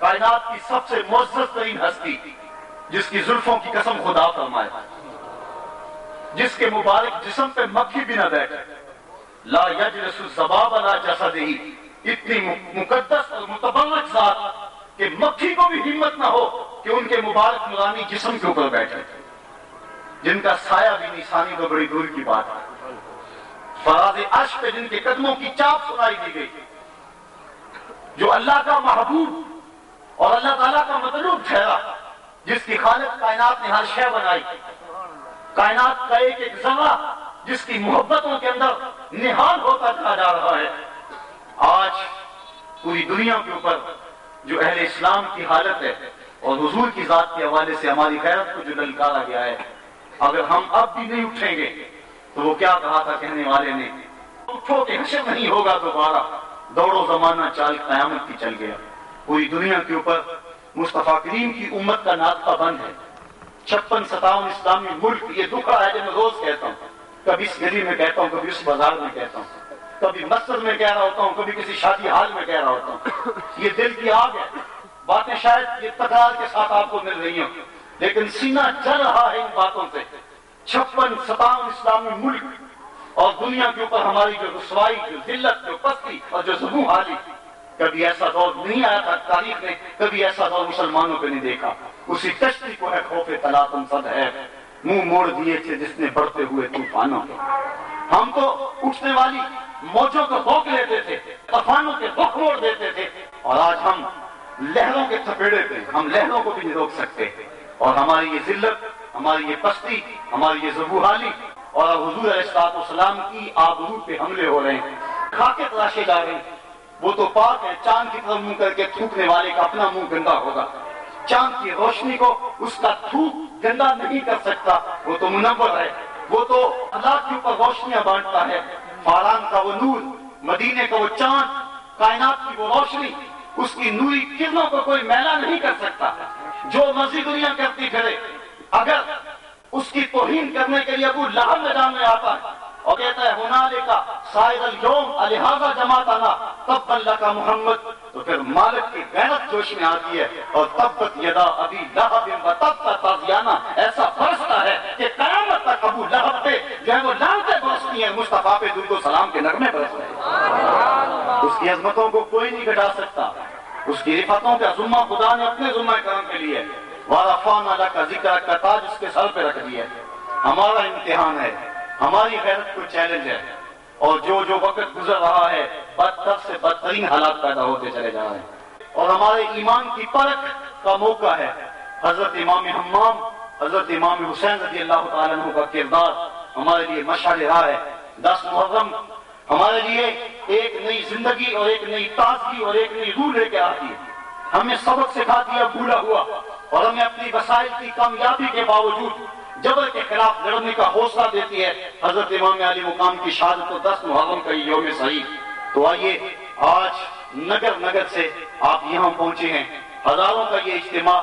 کائنات کی سب سے معزز ترین ہستی، جس کی زلفوں کی قسم خدا فرمائے۔ جس کے مبارک جسم پہ مکھی بھی نہ بیٹھے۔ لا یجلس الزباب لا جسدہی اتنی مقدس اور متبرک ذات کہ مکھی کو بھی ہمت نہ ہو کہ ان کے مبارک نورانی جسم کے اوپر بیٹھے۔ جن کا سایہ بھی نشانی تو بڑی دور کی بات ہے۔ فراز عرش پہ جن کے قدموں کی چاپ سنائی دی گئی۔ جو اللہ کا محبوب اور اللہ تعالیٰ کا مطلوب ٹھہرا جس کی خالق کائنات نے ہر شے بنائی۔ کائنات کا ایک ایک ذرہ جس کی محبتوں کے اندر نہال ہوتا چلا جا رہا ہے۔ آج پوری دنیا کے اوپر جو اہل اسلام کی حالت ہے اور حضور کی ذات کے حوالے سے ہماری غیرت کو جو للکارا گیا ہے، اگر ہم اب بھی نہیں اٹھیں گے، تو وہ کیا کہا تھا کہنے والے نے؟ اٹھو کہ حشر نہیں ہوگا دوبارہ، دوڑو زمانہ چال قیامت کی چل گیا۔ پوری دنیا کے اوپر مصطفیٰ کریم کی امت کا ناطقہ بند ہے۔ چھپن ستاون اسلامی ملک، یہ دکھا ہے جو میں روز کہتا ہوں۔ کبھی اس گلی میں کہتا ہوں، کبھی اس بازار میں کہتا ہوں۔ کبھی مسجد میں کہہ رہا ہوتا ہوں، کبھی کسی شادی حال میں کہہ رہا ہوتا ہوں۔ یہ دل کی آگ ہے۔ باتیں شاید یہ تکرار کے ساتھ آپ کو مل رہی ہیں لیکن سینہ چل رہا ہے ان باتوں سے۔ چھپن ستاون اسلامی ملک اور دنیا کے اوپر ہماری جو رسوائی، جو ذلت، جو پستی اور جو زبوں حالی کبھی ایسا دور نہیں آیا تھا تاریخ نے کبھی ایسا دور مسلمانوں پہ نہیں دیکھا۔ اسی کشتی کو ہے خوف تلاطن صد ہے۔ منہ موڑ دیے تھے جس نے بڑھتے ہوئے طوفانوں کے۔ ہم تو اٹھنے والی موجوں کو روک لیتے تھے، طوفانوں کے رخ موڑ دیتے تھے۔ اور آج ہم لہروں کے تھپیڑے پہ ہم لہروں کو بھی نہیں روک سکتے۔ اور ہماری یہ ذلت، ہماری یہ پستی، ہماری یہ زبوحالی اور حضور علیہ السلام کی آبرو پہ حملے ہو رہے ہیں۔ خاکے تلاشے جا رہے ہیں۔ وہ تو پاک ہے، چاند کی طرف منہ کر کے تھوکنے والے کا اپنا منہ گندا ہوگا۔ چاند کی روشنی کو اس کا تھوک گندا نہیں کر سکتا، وہ تو منور ہے۔ وہ تو اللہ کے اوپر روشنیاں بانٹتا ہے۔ فاران کا وہ نور، مدینے کا وہ چاند، کائنات کی وہ روشنی، اس کی نوری کرنوں کو کوئی میلا نہیں کر سکتا۔ جو مرضی دنیا کرتی پھرے، اگر اس کی توہین کرنے کے لیے ابو لہب میدان میں آتا ہے۔ اور کہتا ہے ہنالے کا سائد اليوم الہذا جماعت آنا تب اللہ کا محمد۔ تو پھر مالک کی غیرت جوش میں آتی ہے اور تبت یدا ابھی لہب و تب کا تازیانہ ایسا برستا ہے کہ قیامت تک ابو لہب پہ جو ہے وہ لانتے برستی ہیں، مصطفیٰ پہ درد و سلام کے نغمے برس رہے اس کی عظمتوں کو کوئی نہیں گھٹا سکتا۔ اس کی رفتوں کا ذمہ خدا نے اپنے ذمہ کرم کے لیے وارفان اللہ کا ذکر کا تاج اس کے سر پہ رکھ دیا ہمارا امتحان ہے۔ ہماری غیرت کو چیلنج ہے۔ اور جو جو وقت گزر رہا ہے بدتر سے بدترین حالات پیدا ہوتے چلے جا رہے ہیں۔ اور ہمارے ایمان کی پرکھ کا موقع ہے۔ حضرت امام حمام، حضرت امام حسین رضی اللہ تعالیٰ عنہ کا کردار ہمارے لیے مشعل راہ ہے۔ دس محرم ہمارے لیے ایک نئی زندگی اور ایک نئی تازگی اور ایک نئی روح لے کے آتی ہے۔ ہمیں سبق سکھا دیا، بھولا ہوا۔ اور ہمیں اپنی وسائل کی کامیابی کے باوجود جبر کے خلاف لڑنے کا حوصلہ دیتی ہے، حضرت امام علی مقام کی شہادت و دس محرم کا یوم صحیح تو آئیے، آج نگر نگر سے آپ یہاں پہنچے ہیں۔ ہزاروں کا یہ اجتماع،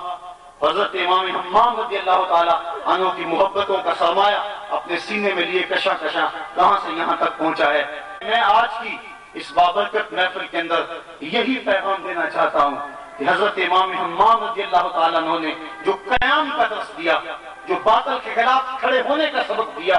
حضرت امام حمام رضی اللہ تعالیٰ عنہ کی محبتوں کا سرمایہ اپنے سینے میں لیے کشا کشا کہاں سے یہاں تک پہنچا ہے۔ میں آج کی اس بابرکت محفل کے اندر یہی پیغام دینا چاہتا ہوں۔ کہ حضرت امام حمام رضی اللہ تعالیٰ عنہ نے جو قیام کا درس دیا، جو باطل کے خلاف کھڑے ہونے کا سبق دیا،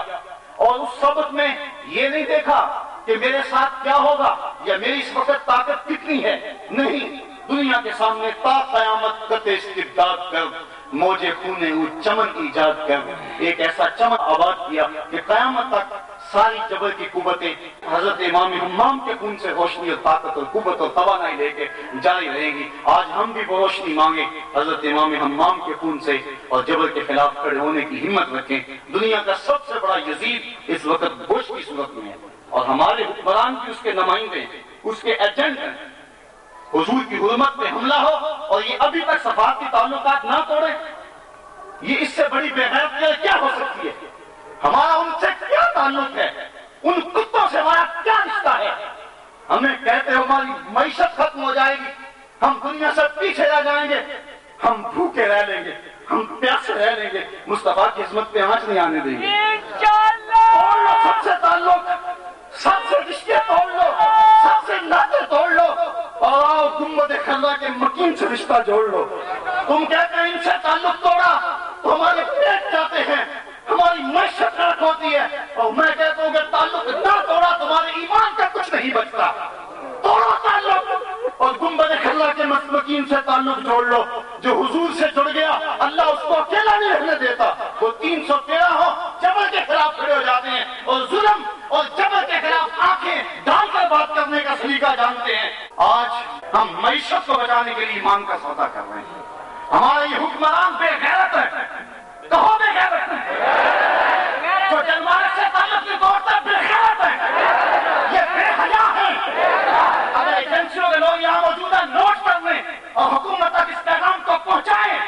اور اس سبق میں یہ نہیں دیکھا کہ میرے ساتھ کیا ہوگا یا میری اس وقت طاقت کتنی ہے۔ نہیں، دنیا کے سامنے تا قیامت کت استبداد کر، موجے خونے چمن ایجاد کر۔ ایک ایسا چمن آباد کیا کہ قیامت تک ساری جبر کی قوتیں حضرت امام حمام کے خون سے روشنی اور طاقت اور قوت اور توانائی لے کے جاری رہیں گی۔ آج ہم بھی وہ روشنی مانگیں۔ حضرت امام حمام کے خون سے اور جبر کے خلاف کھڑے ہونے کی ہمت رکھیں۔ دنیا کا سب سے بڑا یزید اس وقت بوش کی صورت میں ہے۔ اور ہمارے حکمران بھی اس کے نمائندے اس کے ایجنٹ ہیں۔ حضور کی حرمت پہ حملہ ہو اور یہ ابھی تک سفارتی تعلقات نہ توڑے یہ اس سے بڑی بے کیا ہو سکتی ہے؟ ہمارا ان سے کیا تعلق ہے؟ ان کتوں سے ہمارا کیا رشتہ ہے؟ ہمیں کہتے ہو ہماری معیشت ختم ہو جائے گی ہم دنیا سے پیچھے رہ جائیں گے ہم بھوکے رہ لیں گے ہم پیاسے رہ لیں گے مصطفیٰ کی عظمت پہ آنچ نہیں آنے دیں گے۔ توڑ لو سب سے تعلق سب سے رشتے توڑ لو سب سے ناطے توڑ لو۔ اور آؤ گمبد خلا کے مکین سے رشتہ جوڑ لو۔ تم کہتے ہیں ان سے تعلق توڑا تو ہمارے پیٹ جاتے ہیں۔ ہماری معیشت رکھ ہوتی ہے اور میں کہتا ہوں کہ تعلق نہ توڑا تمہارے ایمان کا کچھ نہیں بچتا۔ توڑو تعلق۔ اور گنبد خلا کے مسمکین سے تعلق جوڑ لو۔ جو حضور سے جڑ گیا، اللہ اس کو اکیلا نہیں رہنے دیتا۔ وہ تین سو تیرہ ہو جبر کے خلاف کھڑے ہو جاتے ہیں۔ اور ظلم اور جبر کے خلاف آنکھیں ڈال کر بات کرنے کا سلیقہ جانتے ہیں۔ آج ہم معیشت کو بچانے کے لیے ایمان کا سودا کر رہے ہیں۔ ہمارا یہ حکمران بے غیرت ہے کہو بے غیرت ہے جو جنمارے سے تعلق کی دوڑتا ہے بے غیرت ہے۔ یہ بے حیا ہے۔ اگر ایجنسیوں کے لوگ یہاں موجود ہیں نوٹ کر لیں اور حکومت تک اس پیغام کو پہنچائیں۔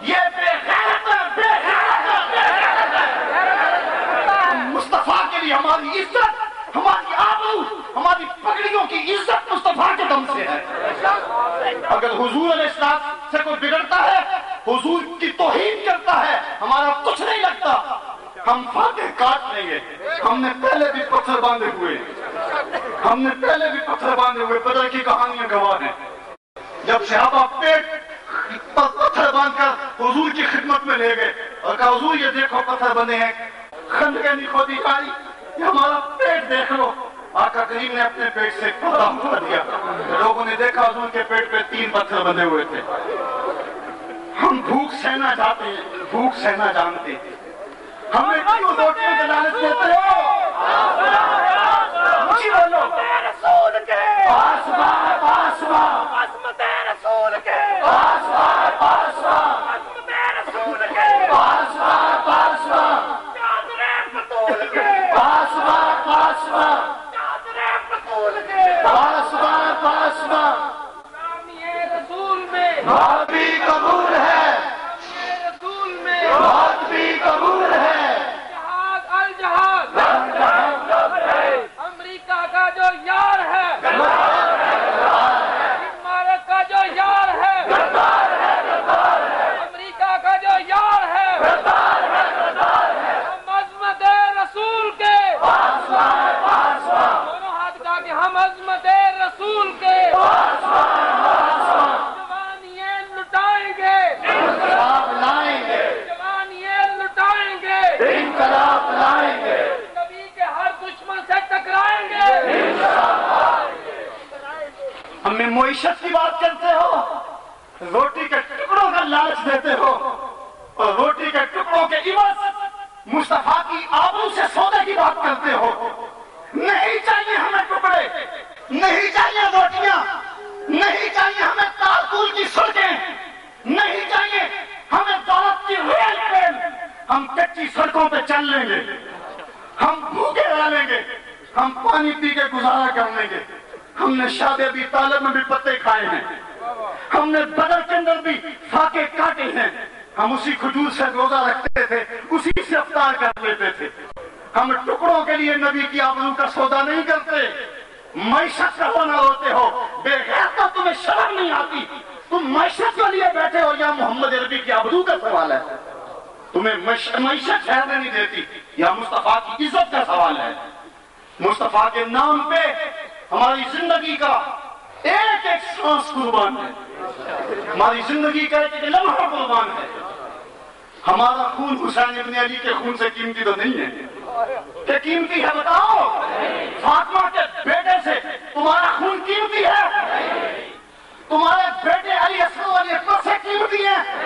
یہ بے غیرت ہے بے غیرت ہے بے غیرت ہے۔ مصطفیٰ کے لیے ہماری عزت ہماری آبرو ہماری پگڑیوں کی عزت مصطفیٰ کے دم سے ہے۔ اگر حضور علیہ السلام سے کوئی بگڑتا ہے حضور کی توہین کرتا ہے ہمارا کچھ نہیں لگتا ہم فاتح کاٹ لیں گے ہم نے پہلے بھی پتھر باندھے ہوئے ہم نے پہلے بھی پتھر باندھے ہوئے بدر کی کہانیاں گواہ ہیں۔ جب صحابہ پیٹ پر پتھر باندھ کر حضور کی خدمت میں لے گئے اور کہا، حضور، یہ دیکھو پتھر بنے ہیں۔ خندقیں نہیں کھودی جائی یہ ہمارا پیٹ دیکھ لو۔ آقا کریم نے اپنے پیٹ سے ایک پردہ دیا۔ لوگوں نے دیکھا حضور کے پیٹ پہ تین پتھر بندے ہوئے تھے۔ ہم بھوک سہنا چاہتے ہیں، بھوک سہنا جانتے ہیں۔ ہمیں کیوں روٹیوں کے لالچ دیتے ہو بابی قبول روٹی کے ٹکڑوں کا لالچ دیتے ہو اور روٹی کے ٹکڑوں کے عوض مصطفیٰ کی آبرو سے سودے کی بات کرتے ہو۔ نہیں چاہیے ہمیں ٹکڑے، نہیں چاہیے روٹیاں، نہیں چاہیے ہمیں تالکول کی سڑکیں، نہیں چاہیے ہمیں دولت کی ریل ٹرین۔ ہم کچی سڑکوں پہ چل لیں گے، ہم بھوکے رہ لیں گے، ہم پانی پی کے گزارا کر لیں گے۔ ہم نے شاد ابھی طالب میں بھی پتے کھائے ہیں۔ ہم نے بدر کے اندر بھی فاقے کاٹے ہیں ہم اسی کھجور سے روزہ رکھتے تھے، اسی سے افطار کر لیتے تھے۔ ہم ٹکڑوں کے لیے نبی کی آبرو کا سودا نہیں کرتے۔ معیشت کا ہونا ہوتے ہو۔ بے غیر تمہیں شرم نہیں آتی۔ تم معیشت کے لیے بیٹھے ہو، یا محمد عربی کی آبرو کا سوال ہے؟ تمہیں معیشت ٹھہرنے نہیں دیتی، یا مصطفیٰ کی عزت کا سوال ہے؟ مصطفیٰ کے نام پہ ہماری زندگی کا ایک ایک سانس قربان ہے۔ ہماری زندگی کا ایک ایک لمحہ قربان ہے۔ ہمارا خون حسین ابن علی کے خون سے قیمتی تو نہیں ہے۔ کہ قیمتی ہے بتاؤ۔ فاطمہ کے بیٹے سے تمہارا خون قیمتی ہے۔ تمہارے بیٹے علی اصغر علی اکبر سے قیمتی ہے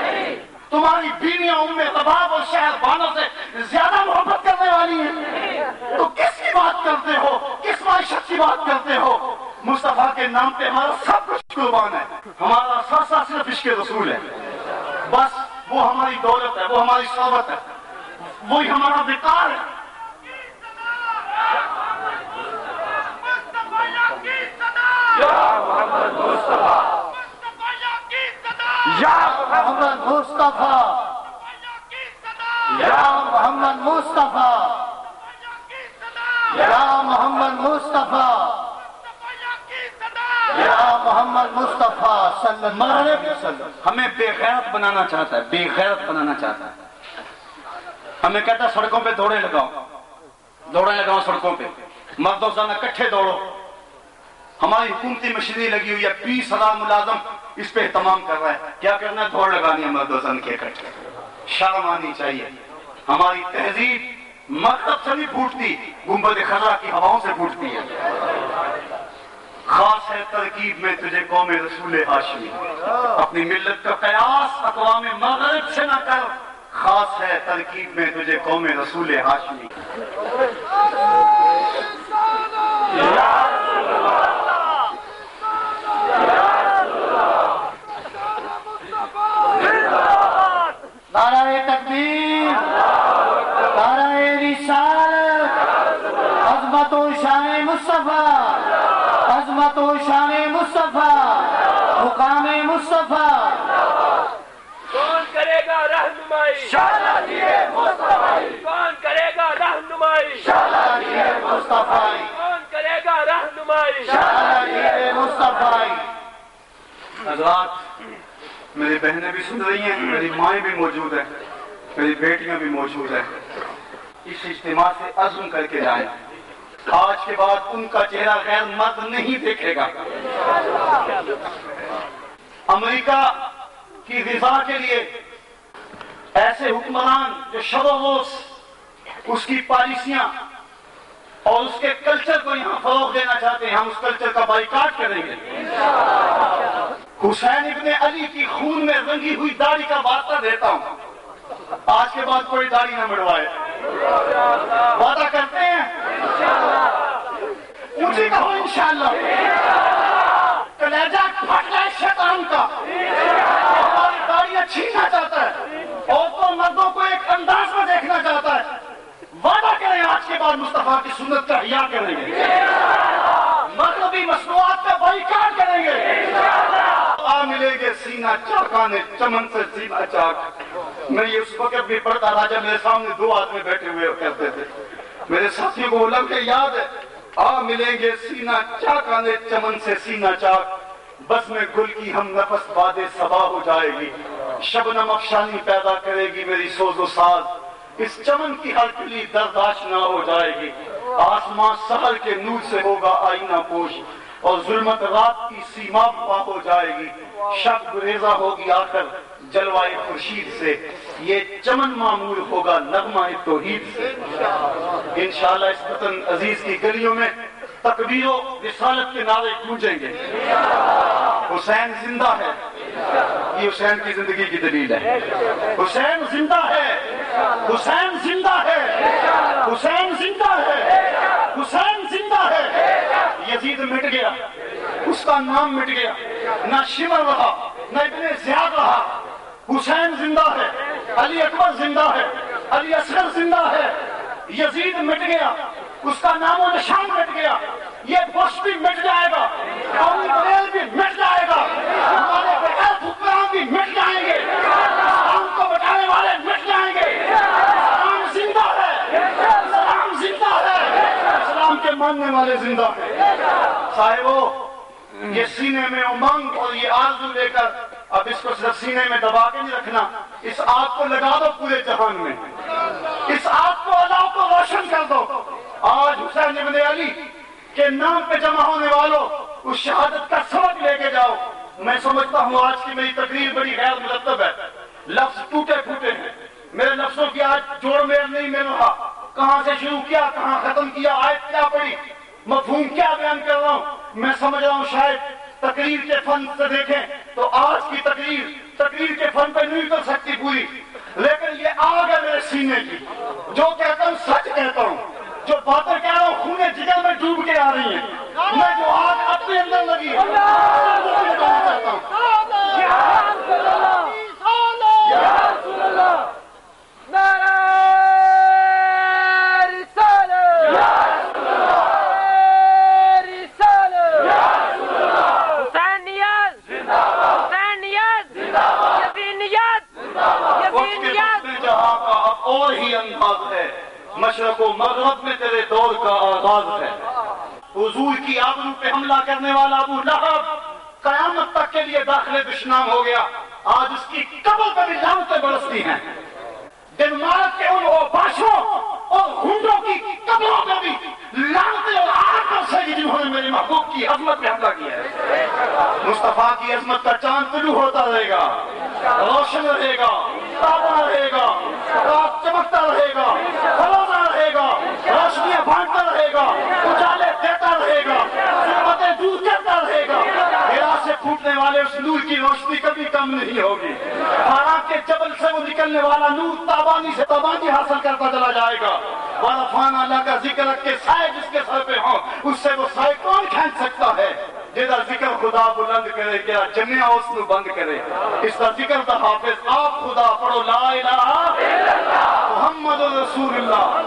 تمہاری بیویاں ام رباب اور شہر بانوں سے زیادہ محبت کرنے والی ہیں۔ تو کس کی بات کرتے ہو؟ کس معیشت کی بات کرتے ہو؟ مصطفیٰ کے نام پہ ہمارا سب کچھ قربان ہے۔ ہمارا سرسا صرف عشق رسول ہے۔ بس وہ ہماری دولت ہے، وہ ہماری ثروت ہے۔ وہی ہمارا وقار ہے۔ یا محمد مصطفیٰ۔ یا محمد مصطفیٰ۔ یا محمد مصطفیٰ۔ یا محمد مصطفیٰ صلی اللہ علیہ وسلم۔ ہمیں بے غیرت بنانا چاہتا ہے، بے غیرت بنانا چاہتا ہے۔ ہمیں کہتا ہے سڑکوں پہ دوڑے لگاؤ۔ دوڑے لگاؤ سڑکوں پہ۔ مرد و زن اکٹھے دوڑو۔ ہماری حکومتی مشینری لگی ہوئی ہے، بیس ہزار ملازم اس پہ اہتمام کر رہا ہے۔ کیا کرنا ہے؟ دوڑ لگانی ہے مرد و کے اکٹھے شرم آنی چاہیے۔ ہماری تہذیب مطلب سے نہیں پھوٹتی، گنبد خزا کی ہواؤں سے پھوٹتی ہے۔ خاص ہے ترکیب میں تجھے قوم رسول ہاشمی۔ اپنی ملت کا قیاس اقوام مغرب سے نہ کر۔ خاص ہے ترکیب میں تجھے قوم رسول ہاشمی۔ نعرہ تکبیر، نعرہ رسالت، عظمت و شان مصطفیٰ۔ عظمت و شان مصطفیٰ مقام مصطفیٰ۔ کون کرے گا رہنمائی؟ کون کرے گا رہنمائی؟ مصطفیٰ۔ کون کرے گا رہنمائی؟ مصطفیٰ۔ حضرات میری بہنیں بھی سن رہی ہیں میری مائیں بھی موجود ہیں میری بیٹیاں بھی موجود ہیں۔ اس اجتماع سے عزم کر کے جائیں۔ آج کے بعد ان کا چہرہ غیر مرد نہیں دیکھے گا۔ امریکہ کی رضا کے لیے ایسے حکمران جو شب و روز اس کی پالیسیاں اور اس کے کلچر کو یہاں فروغ دینا چاہتے ہیں، ہم اس کلچر کا بائیکاٹ کریں گے۔ حسین ابن علی کی خون میں رنگی ہوئی داڑھی کا واسطہ دیتا ہوں۔ آج کے بعد کوئی داڑھی نہ مڑوائے۔ وعدہ کرتے ہیں اونچی کہو انشاءاللہ۔ کلیجہ پھٹ جائے شیطان کا۔ ہماری داڑیاں چھیننا چاہتا ہے۔ عورتوں، مردوں کو ایک انداز میں دیکھنا چاہتا ہے۔ وعدہ کریں آج کے بعد مصطفیٰ کی سنت کا حیا کریں گے۔ مغربی مصنوعات کا بائیکاٹ کریں گے۔ آ ملیں گے سینہ چاکانے چمن سے سینہ چاک۔ میں یہ اس وقت بھی پڑھتا تھا جب میرے سامنے دو آدمی بیٹھے ہوئے کرتے تھے۔ میرے ساتھیوں کو لمحے یاد ہے۔ آ ملیں گے سینہ چاکانے چمن سے سینہ چاک۔ بس میں گل کی ہم نفس باد سبا ہو جائے گی۔ شبنم افشانی پیدا کرے گی میری سوز و ساز۔ اس چمن کی ہر کلی درداش نہ ہو جائے گی۔ آسمان سہر کے نور سے ہوگا آئینہ پوش۔ اور ظلمت رات کی سیما پا ہو جائے گی۔ شب گریزہ ہوگی آخر جلوائے خورشید سے۔ یہ چمن معمول ہوگا نغمہ توحید سے۔ انشاءاللہ اس وطن عزیز کی گلیوں میں تکبیر و رسالت کے نعرے گونجیں گے۔ حسین زندہ ہے۔ یہ حسین کی زندگی کی دلیل ہے۔ حسین زندہ ہے۔ حسین زندہ ہے۔ حسین زندہ ہے۔ حسین زندہ ہے۔ یزید مٹ گیا۔ اس کا نام مٹ گیا۔ نہ شمر رہا، نہ ابن زیاد رہا۔ حسین زندہ ہے، علی اکبر زندہ ہے، علی اصغر زندہ ہے۔ یزید مٹ گیا، اس کا نام و نشان مٹ گیا۔ یہ بش بھی مٹ جائے گا قومی بریل بھی مٹ جائے گا۔ ہمارے بغیر حکمران بھی مٹ جائیں گے۔ اسلام کو بچانے والے مٹ جائیں گے۔ اسلام زندہ ہے اسلام زندہ ہے۔ اسلام کے ماننے والے زندہ ہیں۔ صاحبو یہ سینے میں امنگ اور یہ آرزو لے کر اب اس کو صرف سینے میں دبا کے نہیں رکھنا، اس آگ کو لگا دو پورے جہان میں۔ اس آگ کو اللہ کو روشن کر دو۔ آج حسین ابن علی کے نام پہ جمع ہونے والوں اس شہادت کا سبق لے کے جاؤ۔ میں سمجھتا ہوں آج کی میری تقریر بڑی غیر مرتب ہے۔ لفظ ٹوٹے پھوٹے ہیں۔ میرے لفظوں کی آج جوڑ میر نہیں مل رہا کہاں سے شروع کیا؟ کہاں ختم کیا؟ آیت کیا پڑی مفہوم کیا بیان کر رہا ہوں؟ میں سمجھ رہا ہوں شاید تقریر کے فن سے دیکھیں تو آج کی تقریر تقریر کے فن پہ نہیں کر سکتی پوری۔ لیکن یہ آگ ہے میرے سینے کی جو کہتا ہوں سچ کہتا ہوں۔ جو باتیں کہہ رہا ہوں خونے جگر میں ڈوب کے آ رہی ہیں۔ میں جو آگ اپنے اندر لگی ہے وہ بھی بتانا چاہتا ہوں وقت کے بدلے جہاں کا اب اور ہے۔ مشرق و مغرب میں تیرے دور کا آغاز ہے۔ حضور کی آبرو پہ حملہ کرنے والا ابو لہب قیامت تک کے لیے داخل دشنام ہو گیا۔ آج اس کی قبر پر بھی لعنتیں برستی ہیں۔ ڈنمارک کے ان اوباشوں اور ہنڈوں کی قبروں میں بھی لعنتیں اور آگ برسے گی جنہوں نے میرے محبوب کی عظمت پہ حملہ کیا ہے۔ مصطفیٰ کی عظمت کا چاند طلوع ہوتا رہے گا، روشن رہے گا۔ تابا رہے گا۔ رات چمکتا رہے گا۔ فلوزا رہے گا۔ روشنیاں بانٹتا رہے گا۔ اجالے دیتا رہے گا۔ ظلمتیں دور کرتا رہے گا۔ ہرا سے پھوٹنے والے اس نور کی روشنی کبھی کم نہیں ہوگی۔ ہارا کے جبل سے وہ نکلنے والا نور تابانی سے تابانی حاصل کرتا چلا جائے گا۔ والفان اللہ کا ذکر رکھ کے سائے جس کے سر پہ ہوں، اس سے وہ سائے کون کھینچ سکتا ہے؟ جہاں ذکر خدا بلند کرے کیا جمعہ اس نو بند کرے۔ اس کا ذکر دا حافظ آپ خدا پڑھو لا الہ محمد رسول اللہ۔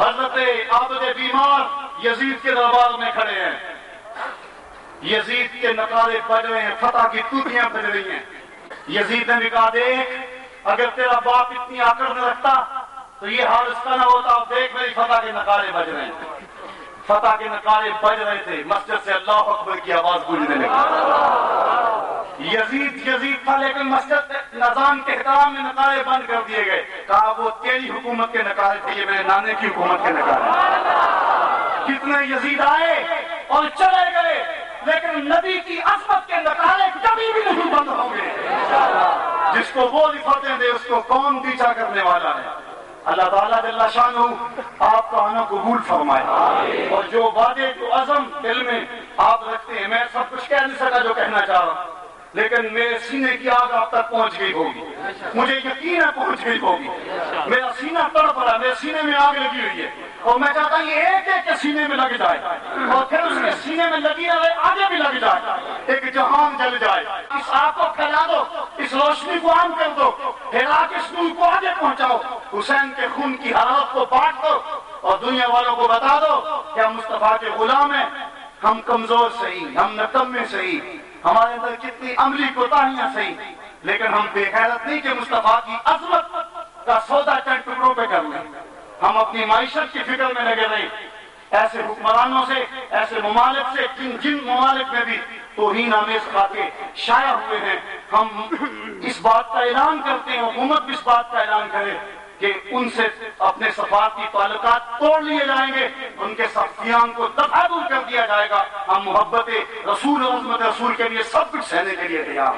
حضرت عابد بیمار یزید کے دربار میں کھڑے ہیں۔ یزید کے نقارے بج رہے ہیں، فتح کی توتیاں بج رہی ہیں۔ یزید نے کہا، دیکھ، اگر تیرا باپ اتنی آکڑ میں رکھتا تو یہ حال اس کا نہ ہوتا۔ دیکھ، میری فتح کے نقارے بج رہے ہیں۔ فتح کے نقارے بج رہے تھے، مسجد سے اللہ اکبر کی آواز گونجنے لگی۔ یزید یزید تھا، لیکن مسجد نظام کے احترام میں نقارے بند کر دیے گئے۔ کہا، وہ تیری حکومت کے نقارے تھے، یہ میرے نانے کی حکومت کے نقارے۔ کتنے یزید آئے اور چلے گئے، لیکن نبی کی عظمت کے نقارے کبھی بھی نہیں بند ہوں گے۔ جس کو وہ لفاتیں دے اس کو کون پیچھا کرنے والا ہے؟ اللہ تعالیٰ جل شان آپ کا آنا قبول فرمائے۔ اور جو وعدے جو عزم دل میں آپ رکھتے ہیں میں سب کچھ کہہ نہیں سکا جو کہنا چاہ رہا ہوں۔ لیکن میرے سینے کی آگ آپ تک پہنچ گئی ہوگی۔ مجھے یقین ہے پہنچ گئی ہوگی۔ میرا سینہ تڑپ رہا میرے سینے میں آگ لگی ہوئی ہے۔ اور میں چاہتا ہوں یہ ایک ایک کے سینے میں لگ جائے اور پھر اس کے سینے میں لگی رہے، آگے بھی لگ جائے، ایک جہان جل جائے۔ اس آگ کو پھیلا دو، اس روشنی کو عام کر دو پھیلا کے اس نور کو آگے پہنچاؤ۔ حسین کے خون کی حرارت کو بانٹ دو اور دنیا والوں کو بتا دو کہ ہم مصطفیٰ کے غلام ہیں۔ ہم کمزور صحیح، ہم نکم میں صحیح، ہمارے اندر کتنی عملی کوتاہیاں صحیح، لیکن ہم بے خیرت نہیں کہ مصطفیٰ کی عظمت کا سودا چند ٹکڑوں پہ کر لیں۔ ہم اپنی معیشت کی فکر میں لگے رہے۔ ایسے حکمرانوں سے، ایسے ممالک سے، جن جن ممالک میں بھی توہین آمیز کھاتے شائع ہوئے ہیں۔ ہم اس بات کا اعلان کرتے ہیں، حکومت بھی اس بات کا اعلان کرے کہ ان سے اپنے سفارتی تعلقات توڑ لیے جائیں گے۔ ان کے سختیان کو دفع کر دیا جائے گا۔ ہم محبت رسول اور عظمت رسول کے لیے سب کچھ سہنے کے لیے تیار